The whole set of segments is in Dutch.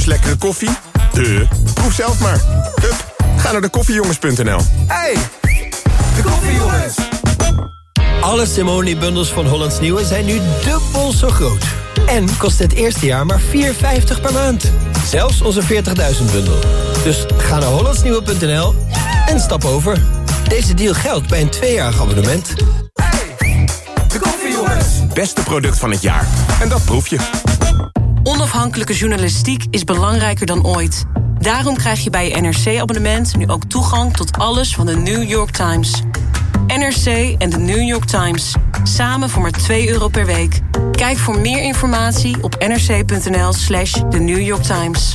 lekkere koffie? De. Proef zelf maar. Hup, ga naar de koffiejongens.nl. Hey, de koffiejongens. Alle Simone-bundels van Hollands Nieuwe zijn nu dubbel zo groot. En kost het eerste jaar maar 4,50 per maand. Zelfs onze 40.000-bundel. Dus ga naar hollandsnieuwe.nl en stap over. Deze deal geldt bij een tweejarig abonnement. Hey, de koffiejongens. Beste product van het jaar. En dat proef je. Onafhankelijke journalistiek is belangrijker dan ooit. Daarom krijg je bij je NRC-abonnement nu ook toegang tot alles van de New York Times. NRC en de New York Times. Samen voor maar 2 euro per week. Kijk voor meer informatie op nrc.nl slash The New York Times.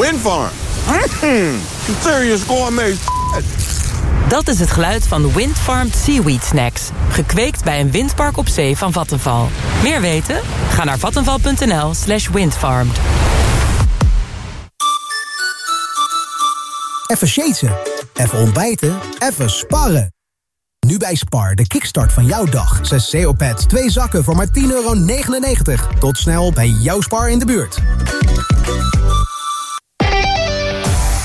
Windfarm. Mm, serious gourmet. Dat is het geluid van Windfarmed Seaweed Snacks. Gekweekt bij een windpark op zee van Vattenval. Meer weten? Ga naar vattenval.nl slash windfarmed. Even shaten, even ontbijten, even sparren. Nu bij Spar, de kickstart van jouw dag. 6 CO-pads, 2 zakken voor maar 10,99 euro. Tot snel bij jouw Spar in de buurt.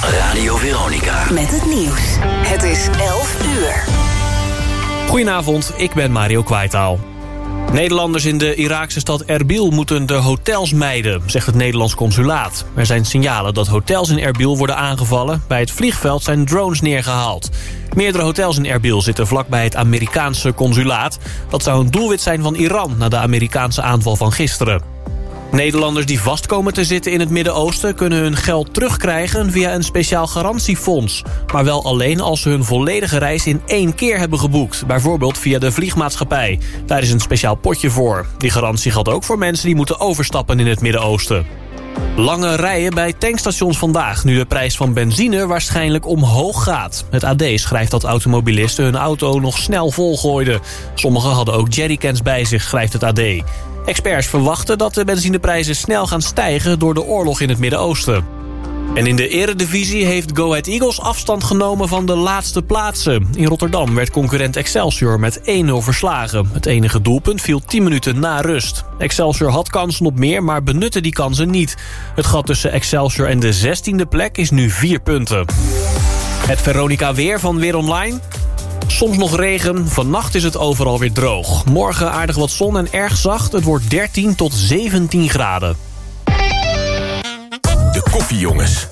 Radio Veronica. Met het nieuws. Het is 11 uur. Goedenavond, ik ben Mario Kwaitaal. Nederlanders in de Iraakse stad Erbil moeten de hotels mijden, zegt het Nederlands consulaat. Er zijn signalen dat hotels in Erbil worden aangevallen. Bij het vliegveld zijn drones neergehaald. Meerdere hotels in Erbil zitten vlakbij het Amerikaanse consulaat. Dat zou een doelwit zijn van Iran na de Amerikaanse aanval van gisteren. Nederlanders die vast komen te zitten in het Midden-Oosten... kunnen hun geld terugkrijgen via een speciaal garantiefonds. Maar wel alleen als ze hun volledige reis in één keer hebben geboekt. Bijvoorbeeld via de vliegmaatschappij. Daar is een speciaal potje voor. Die garantie geldt ook voor mensen die moeten overstappen in het Midden-Oosten. Lange rijen bij tankstations vandaag... nu de prijs van benzine waarschijnlijk omhoog gaat. Het AD schrijft dat automobilisten hun auto nog snel volgooiden. Sommigen hadden ook jerrycans bij zich, schrijft het AD. Experts verwachten dat de benzineprijzen snel gaan stijgen... door de oorlog in het Midden-Oosten. En in de eredivisie heeft Go Ahead Eagles afstand genomen van de laatste plaatsen. In Rotterdam werd concurrent Excelsior met 1-0 verslagen. Het enige doelpunt viel 10 minuten na rust. Excelsior had kansen op meer, maar benutte die kansen niet. Het gat tussen Excelsior en de 16e plek is nu 4 punten. Het Veronica Weer van Weer Online... Soms nog regen, vannacht is het overal weer droog. Morgen aardig wat zon en erg zacht. Het wordt 13 tot 17 graden. De koffiejongens.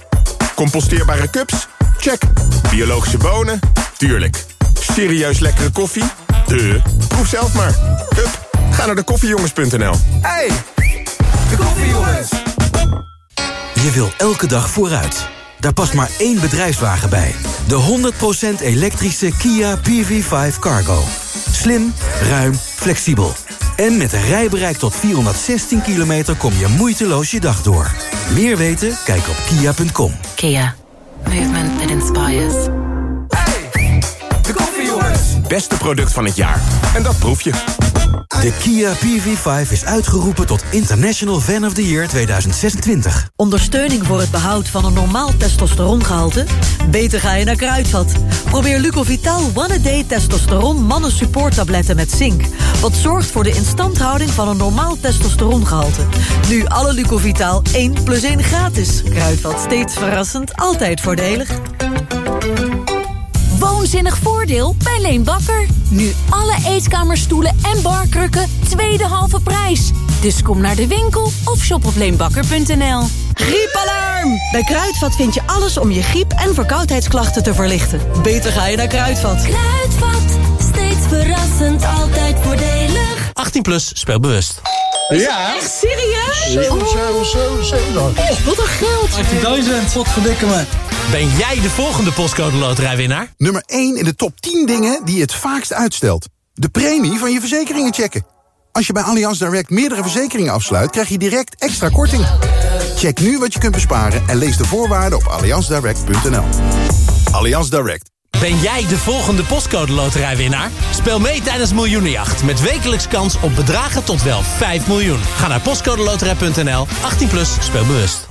Composteerbare cups? Check. Biologische bonen? Tuurlijk. Serieus lekkere koffie? De. Proef zelf maar. Hup, ga naar de koffiejongens.nl. Hey, de koffiejongens. Je wil elke dag vooruit. Daar past maar één bedrijfswagen bij. De 100% elektrische Kia PV5 Cargo. Slim, ruim, flexibel. En met een rijbereik tot 416 kilometer kom je moeiteloos je dag door. Meer weten? Kijk op kia.com. Kia. Movement that inspires. Hey, de koffiejongens. Beste product van het jaar. En dat proef je. De Kia PV5 is uitgeroepen tot International Fan of the Year 2026. Ondersteuning voor het behoud van een normaal testosterongehalte? Beter ga je naar Kruidvat. Probeer Lucovital One A Day Testosteron Mannen Support Tabletten met zink. Wat zorgt voor de instandhouding van een normaal testosterongehalte. Nu alle Lucovital 1 plus 1 gratis. Kruidvat steeds verrassend, altijd voordelig. Woonzinnig voordeel bij Leen Bakker. Nu alle eetkamerstoelen en barkrukken tweede halve prijs. Dus kom naar de winkel of shop op leenbakker.nl. Griepalarm! Bij Kruidvat vind je alles om je griep- en verkoudheidsklachten te verlichten. Beter ga je naar Kruidvat. Kruidvat, steeds verrassend, altijd voordelig. 18 plus, speel bewust. Ja. Echt serieus? 7, 7, 7, 7. Oh, wat een geld. 18.000, wat verdikken me. Ben jij de volgende postcode loterijwinnaar? Nummer 1 in de top 10 dingen die je het vaakst uitstelt. De premie van je verzekeringen checken. Als je bij Allianz Direct meerdere verzekeringen afsluit... krijg je direct extra korting. Check nu wat je kunt besparen en lees de voorwaarden op allianzdirect.nl. Allianz Direct. Ben jij de volgende postcode loterijwinnaar? Speel mee tijdens Miljoenenjacht met wekelijks kans op bedragen tot wel 5 miljoen. Ga naar postcodeloterij.nl, 18 plus, speel bewust.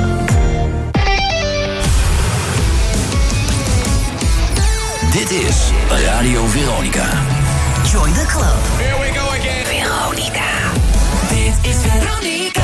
Dit is Radio Veronica. Join the club. Here we go again. Veronica. Dit is Veronica.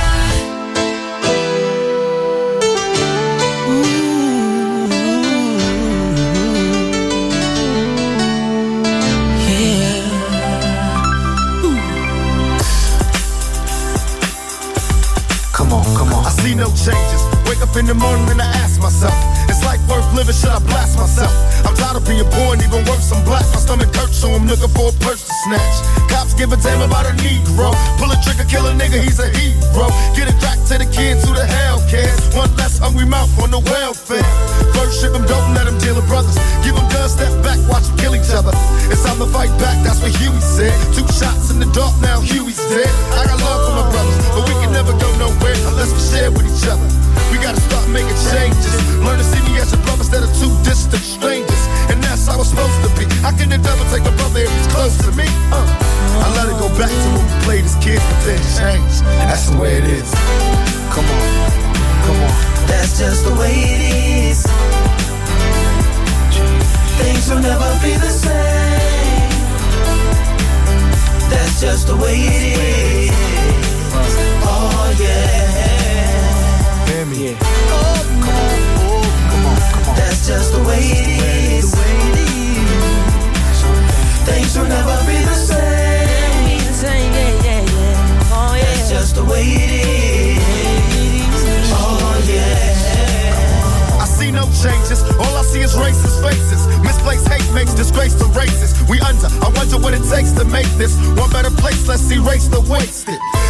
Come on, come on. I see no changes. Wake up in the morning and I ask myself, is life worth living? Should I blast myself? I'm tired of being poor and even worse, I'm black. My stomach hurts, so I'm looking for a purse to snatch. Cops give a damn about a Negro. Pull a trigger, kill a nigga, he's a hero. Get it back to the kids who the hell cares. One less hungry mouth on the welfare. First ship them, don't let them deal with brothers. Give them guns, step back, watch them kill each other. It's time to fight back, that's what Huey said. Two shots in the dark, now Huey's dead. I got love for my brothers, but we can never go nowhere unless we share with each other. We gotta start making changes. Learn to see me as a brother instead of two distant strangers. And that's how it's supposed to be. How can the devil take a brother if he's close to me? Uh, I let it go back to when we played as kids, but then changed. That's the way it is. Come on, come on. That's just the way it is. Things will never be the same. That's just the way it is. Oh yeah. Hear me. Oh, That's just the way it is. Things will never be the same. Yeah, yeah, yeah. Oh, yeah. That's just the way it is. Oh yeah. I see no changes. All I see is racist faces. Misplaced hate makes disgrace to races. We under. I wonder what it takes to make this one better place. Let's erase the wasted.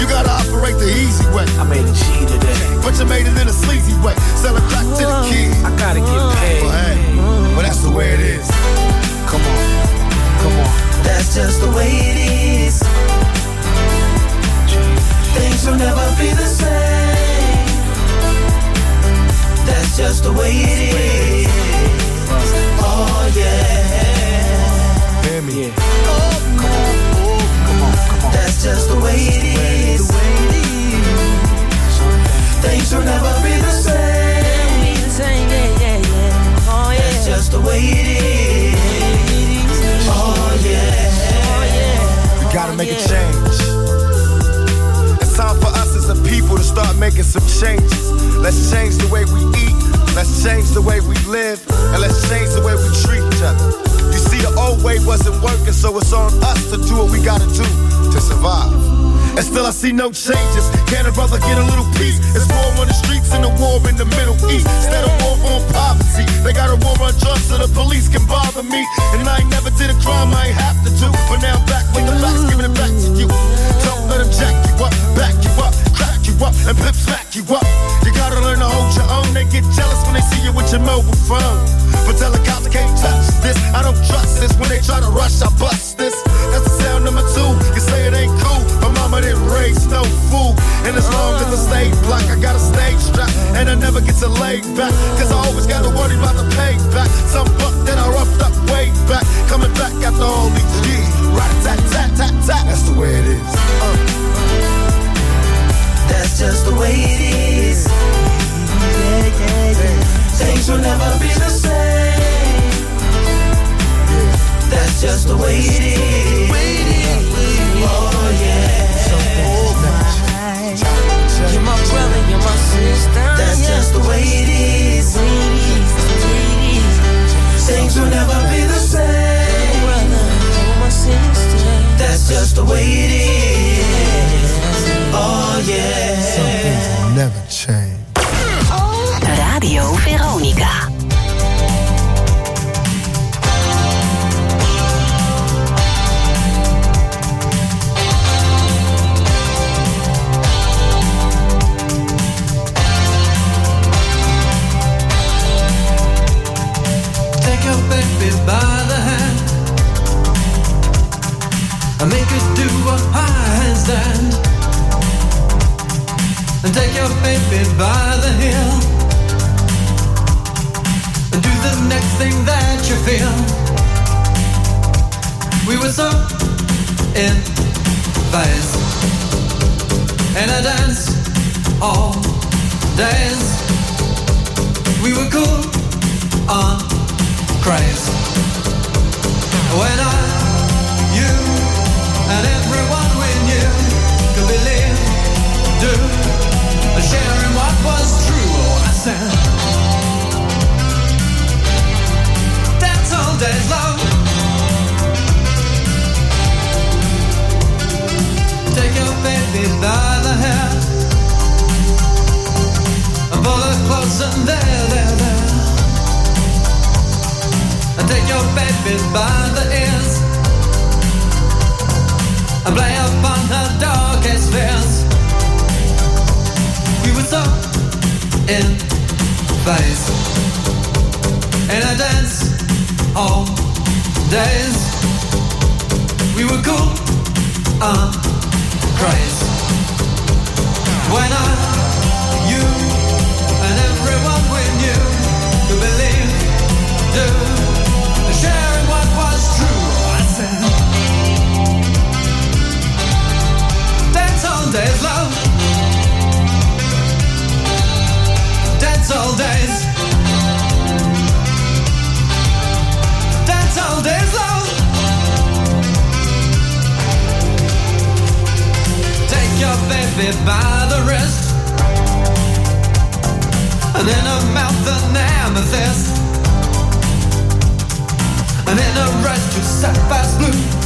You gotta operate the easy way. I made a G today. But you made it in a sleazy way. Sell it back to the kids. I gotta get paid. But hey, well that's the way it is. Come on, come on. That's just the way it is. Things will never be the same. That's just the way it is. Oh yeah. Hear me. Oh, come on. Oh, come on, come on. That's just the way it is. Things will never be the same. Yeah, yeah, yeah. Oh, yeah. That's just the way it is. Oh yeah. Oh, we gotta oh, make a change. It's time for us as a people to start making some changes. Let's change the way we eat. Let's change the way we live. And let's change the way we treat each other. You see, the old way wasn't working, so it's on us to do what we gotta do to survive. And still I see no changes. Can a brother get a little peace? It's war on the streets and a war in the Middle East. Instead of war on poverty, they got a war on drugs so the police can bother me. And I ain't never did a crime I ain't have to do. But now I'm back with the facts, giving it back to you. Don't let them jack you up, back you up, crack you up, and pip smack you up. You gotta learn to hold your own. They get jealous when they see you with your mobile phone. But tell the cops I can't touch this. I don't trust this. When they try to rush, I bust this. That's the sound number two. You say it ain't cool. My mama didn't no fool. And as long as I stay black, I got a stage strap. And I never get to lay back. Cause I always gotta worry about the payback. Some buck that I roughed up way back. Coming back after all these years. Right, tat, tat, tat, tat. That's the way it is. Uh. take your baby by the ears and play upon her darkest fears. We were so in phase in a dance all days. We were cool on crazy when I, you, and everyone we knew could believe. Do days long. That's all days. That's all days long. Take your baby by the wrist, and in her mouth an amethyst, and in her eyes two sapphire blue.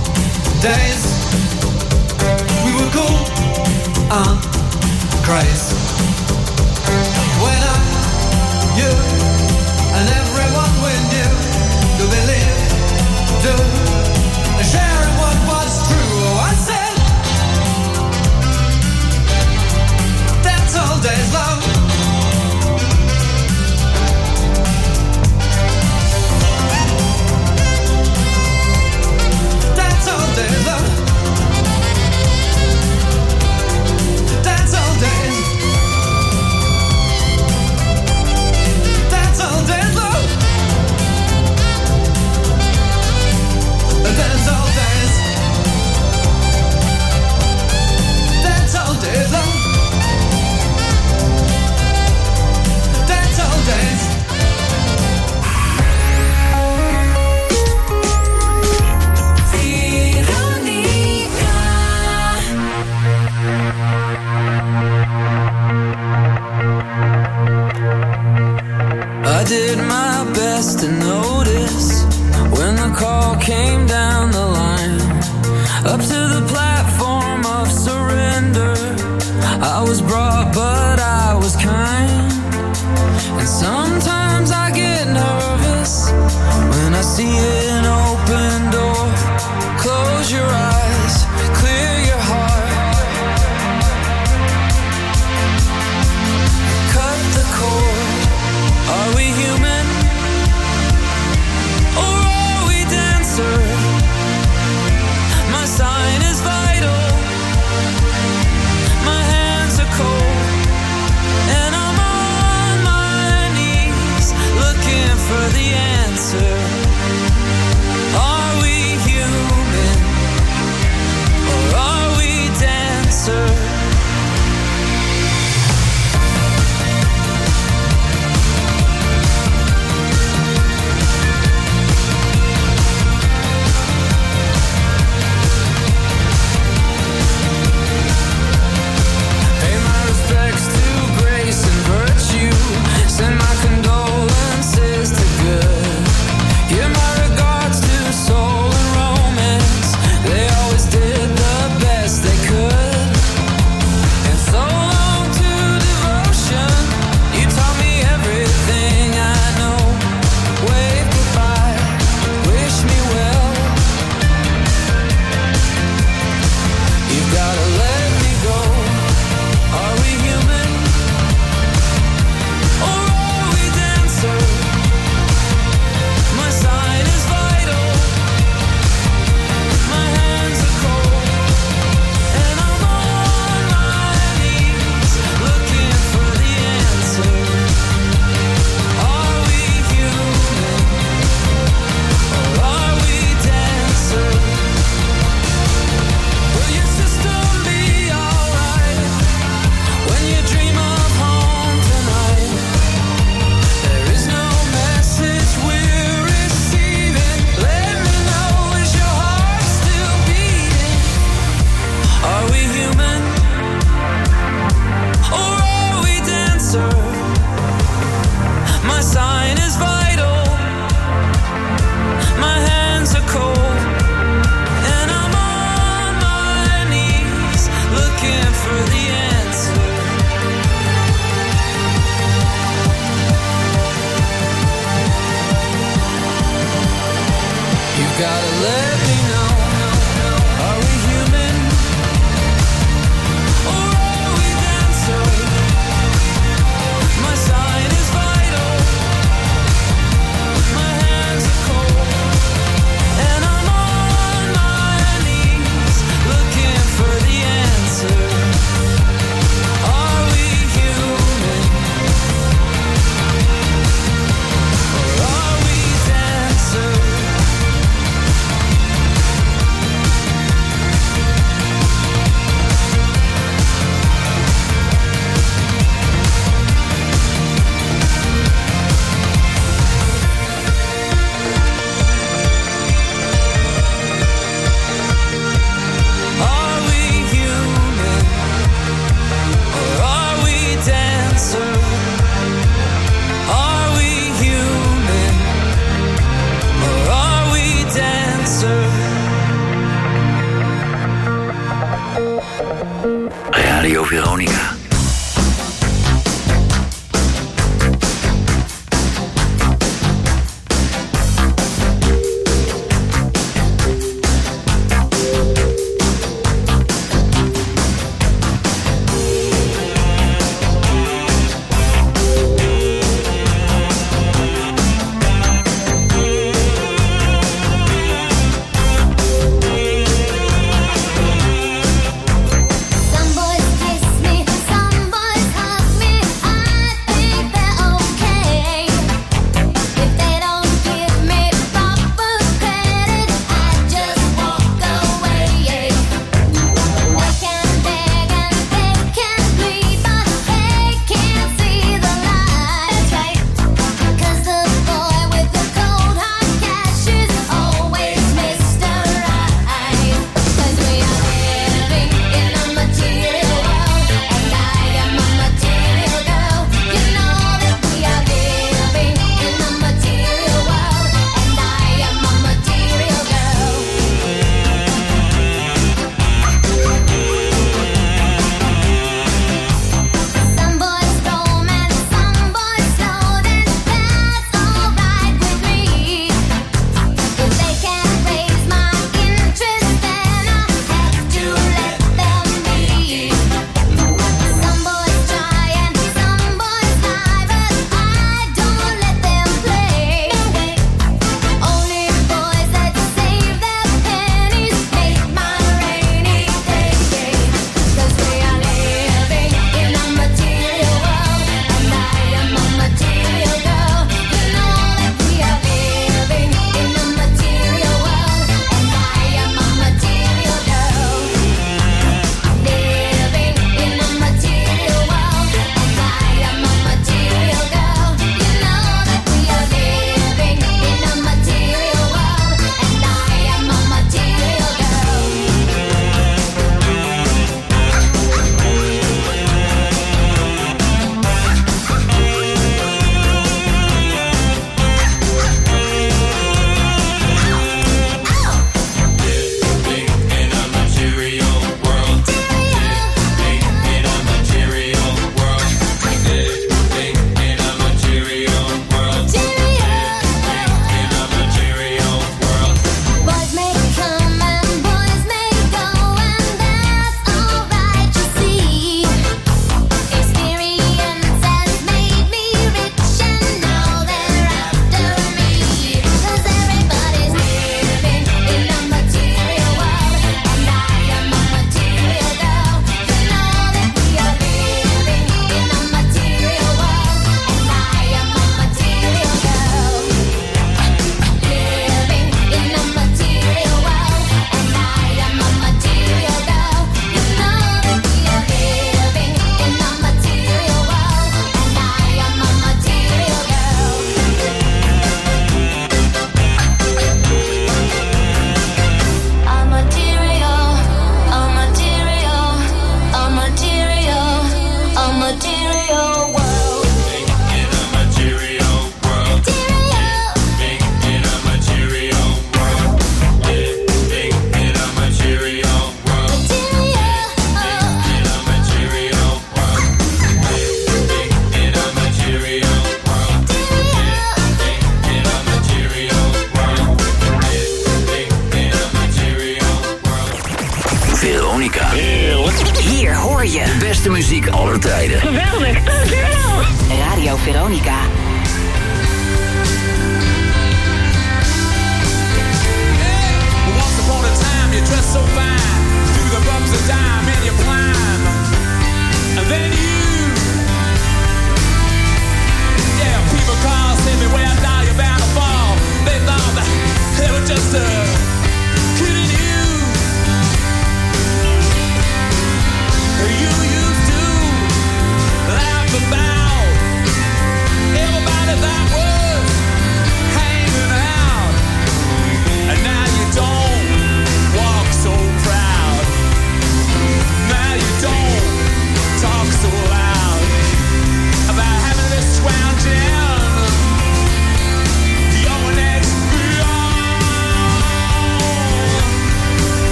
days we were cool and crazy. When I, you, and everyone we knew do believe, do.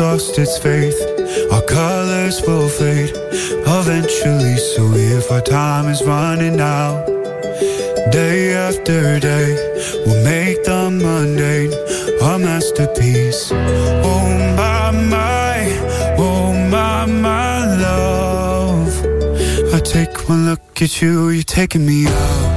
lost its faith. Our colors will fade eventually So if our time is running out Day after day We'll make the mundane a masterpiece. Oh my, my, oh my, my love. I take one look at you, you're taking me out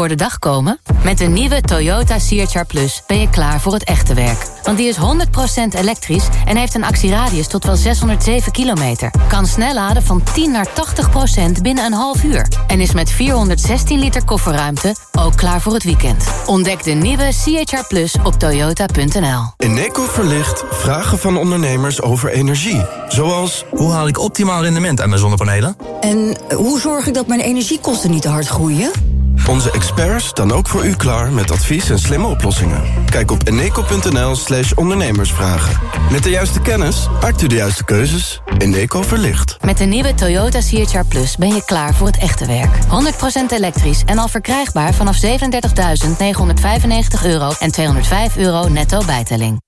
voor de dag komen? Met de nieuwe Toyota CHR Plus ben je klaar voor het echte werk. Want die is 100% elektrisch en heeft een actieradius tot wel 607 kilometer. Kan snel laden van 10 naar 80% binnen een half uur. En is met 416 liter kofferruimte ook klaar voor het weekend. Ontdek de nieuwe CHR Plus op toyota.nl. Eneco verlicht vragen van ondernemers over energie. Zoals, hoe haal ik optimaal rendement aan mijn zonnepanelen? En hoe zorg ik dat mijn energiekosten niet te hard groeien? Onze experts staan ook voor u klaar met advies en slimme oplossingen. Kijk op eneco.nl slash ondernemersvragen. Met de juiste kennis maakt u de juiste keuzes. Eneco verlicht. Met de nieuwe Toyota CHR Plus ben je klaar voor het echte werk. 100% elektrisch en al verkrijgbaar vanaf 37.995 euro en 205 euro netto bijtelling.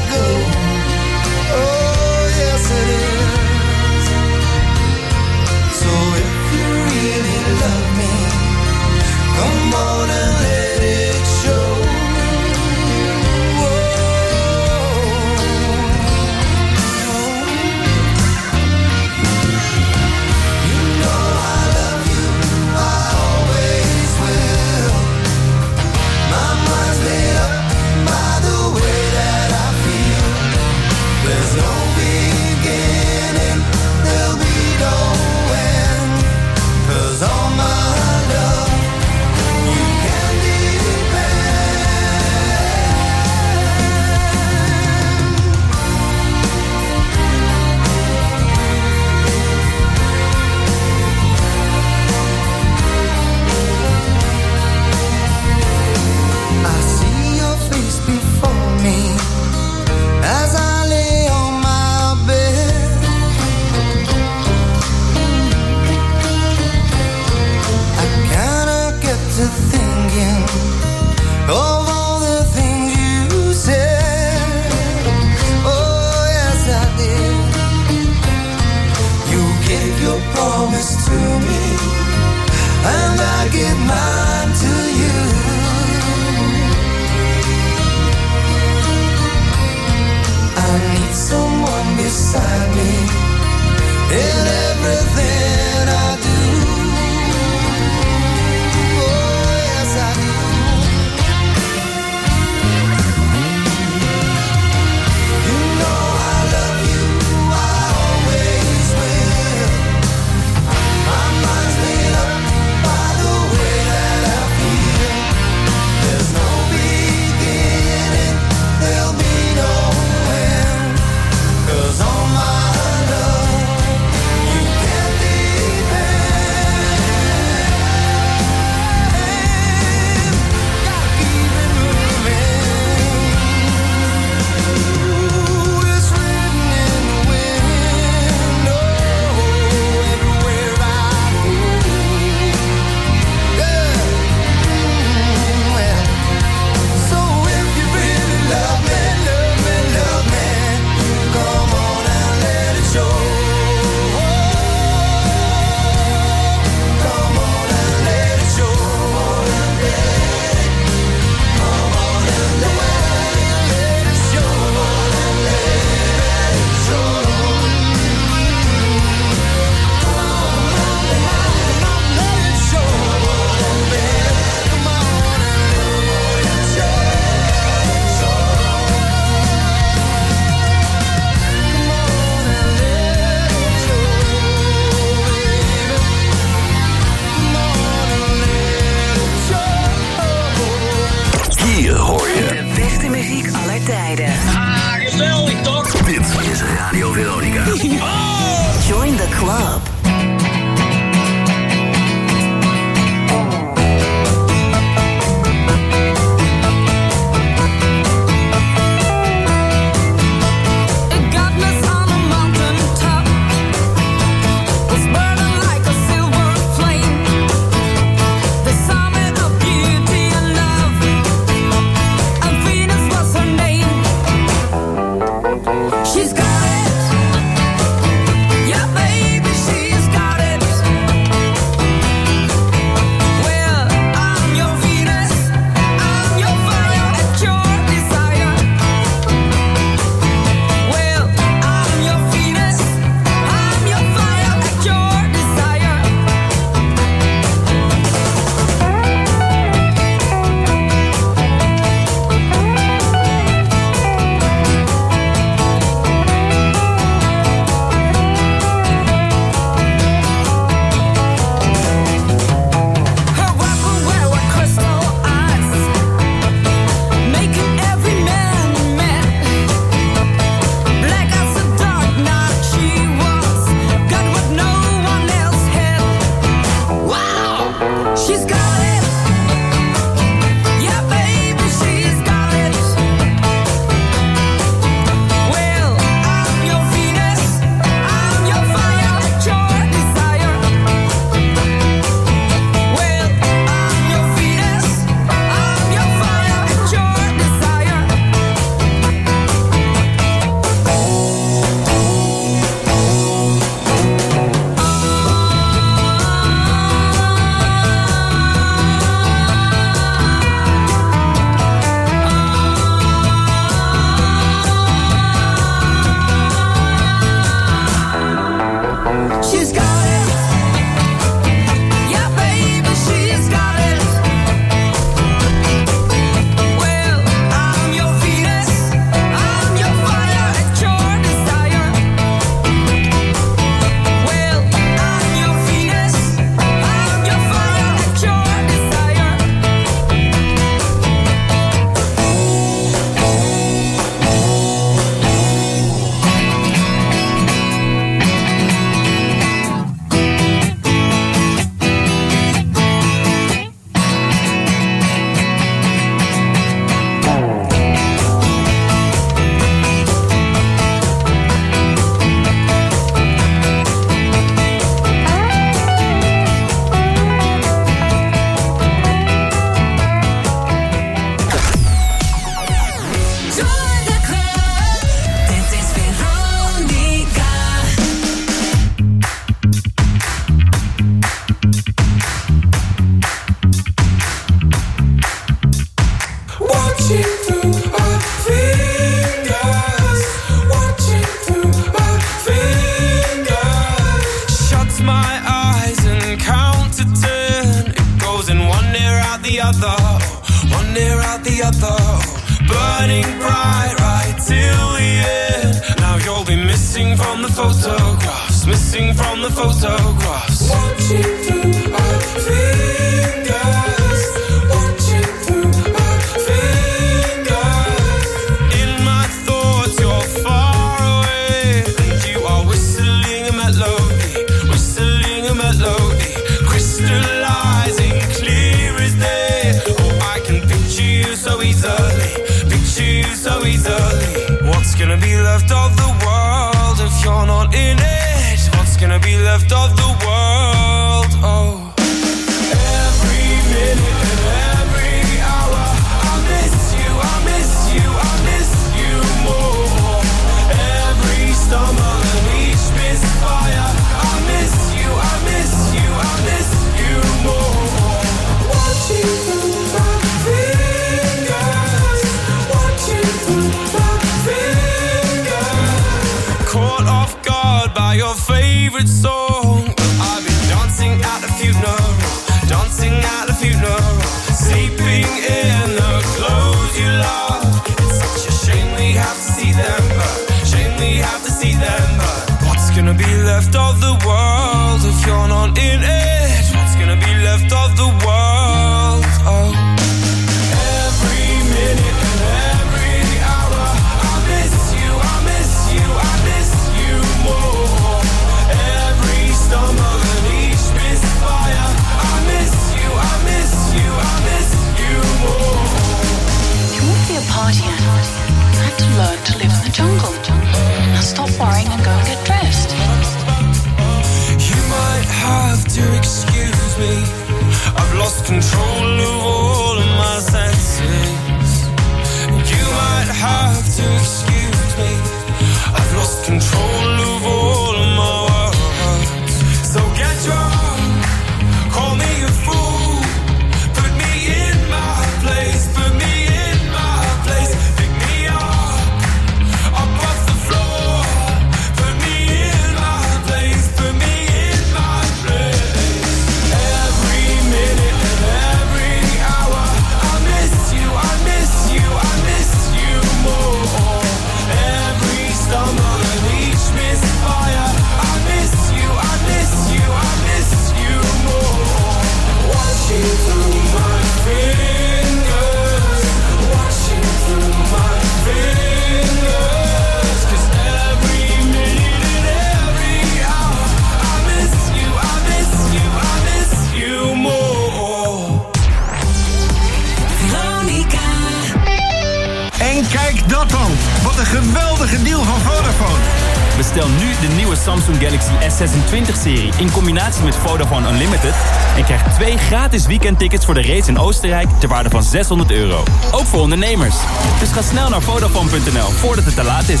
Bestel nu de nieuwe Samsung Galaxy S26-serie in combinatie met Vodafone Unlimited... en krijg twee gratis weekendtickets voor de race in Oostenrijk ter waarde van 600 euro. Ook voor ondernemers. Dus ga snel naar Vodafone.nl voordat het te laat is.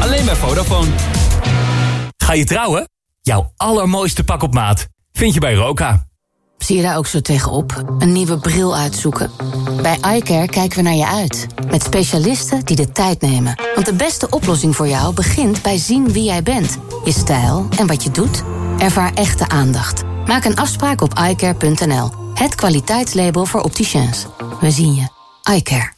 Alleen bij Vodafone. Ga je trouwen? Jouw allermooiste pak op maat vind je bij Roka. Zie je daar ook zo tegenop? Een nieuwe bril uitzoeken? Bij iCare kijken we naar je uit. Met specialisten die de tijd nemen. Want de beste oplossing voor jou begint bij zien wie jij bent. Je stijl en wat je doet. Ervaar echte aandacht. Maak een afspraak op iCare.nl. Het kwaliteitslabel voor opticiens. We zien je. iCare.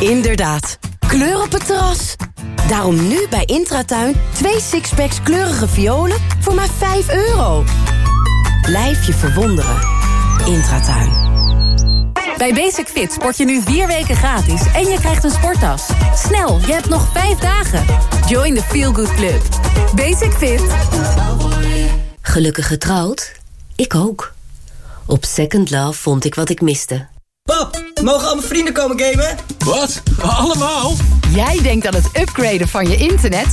Inderdaad. Kleur op het terras. Daarom nu bij Intratuin twee sixpacks kleurige violen voor maar 5 euro. Blijf je verwonderen. Intratuin. Bij Basic Fit sport je nu vier weken gratis en je krijgt een sporttas. Snel, je hebt nog vijf dagen. Join the Feel Good Club. Basic Fit. Gelukkig getrouwd? Ik ook. Op Second Love vond ik wat ik miste. Pap, mogen al mijn vrienden komen gamen? Wat? Allemaal? Jij denkt aan het upgraden van je internet?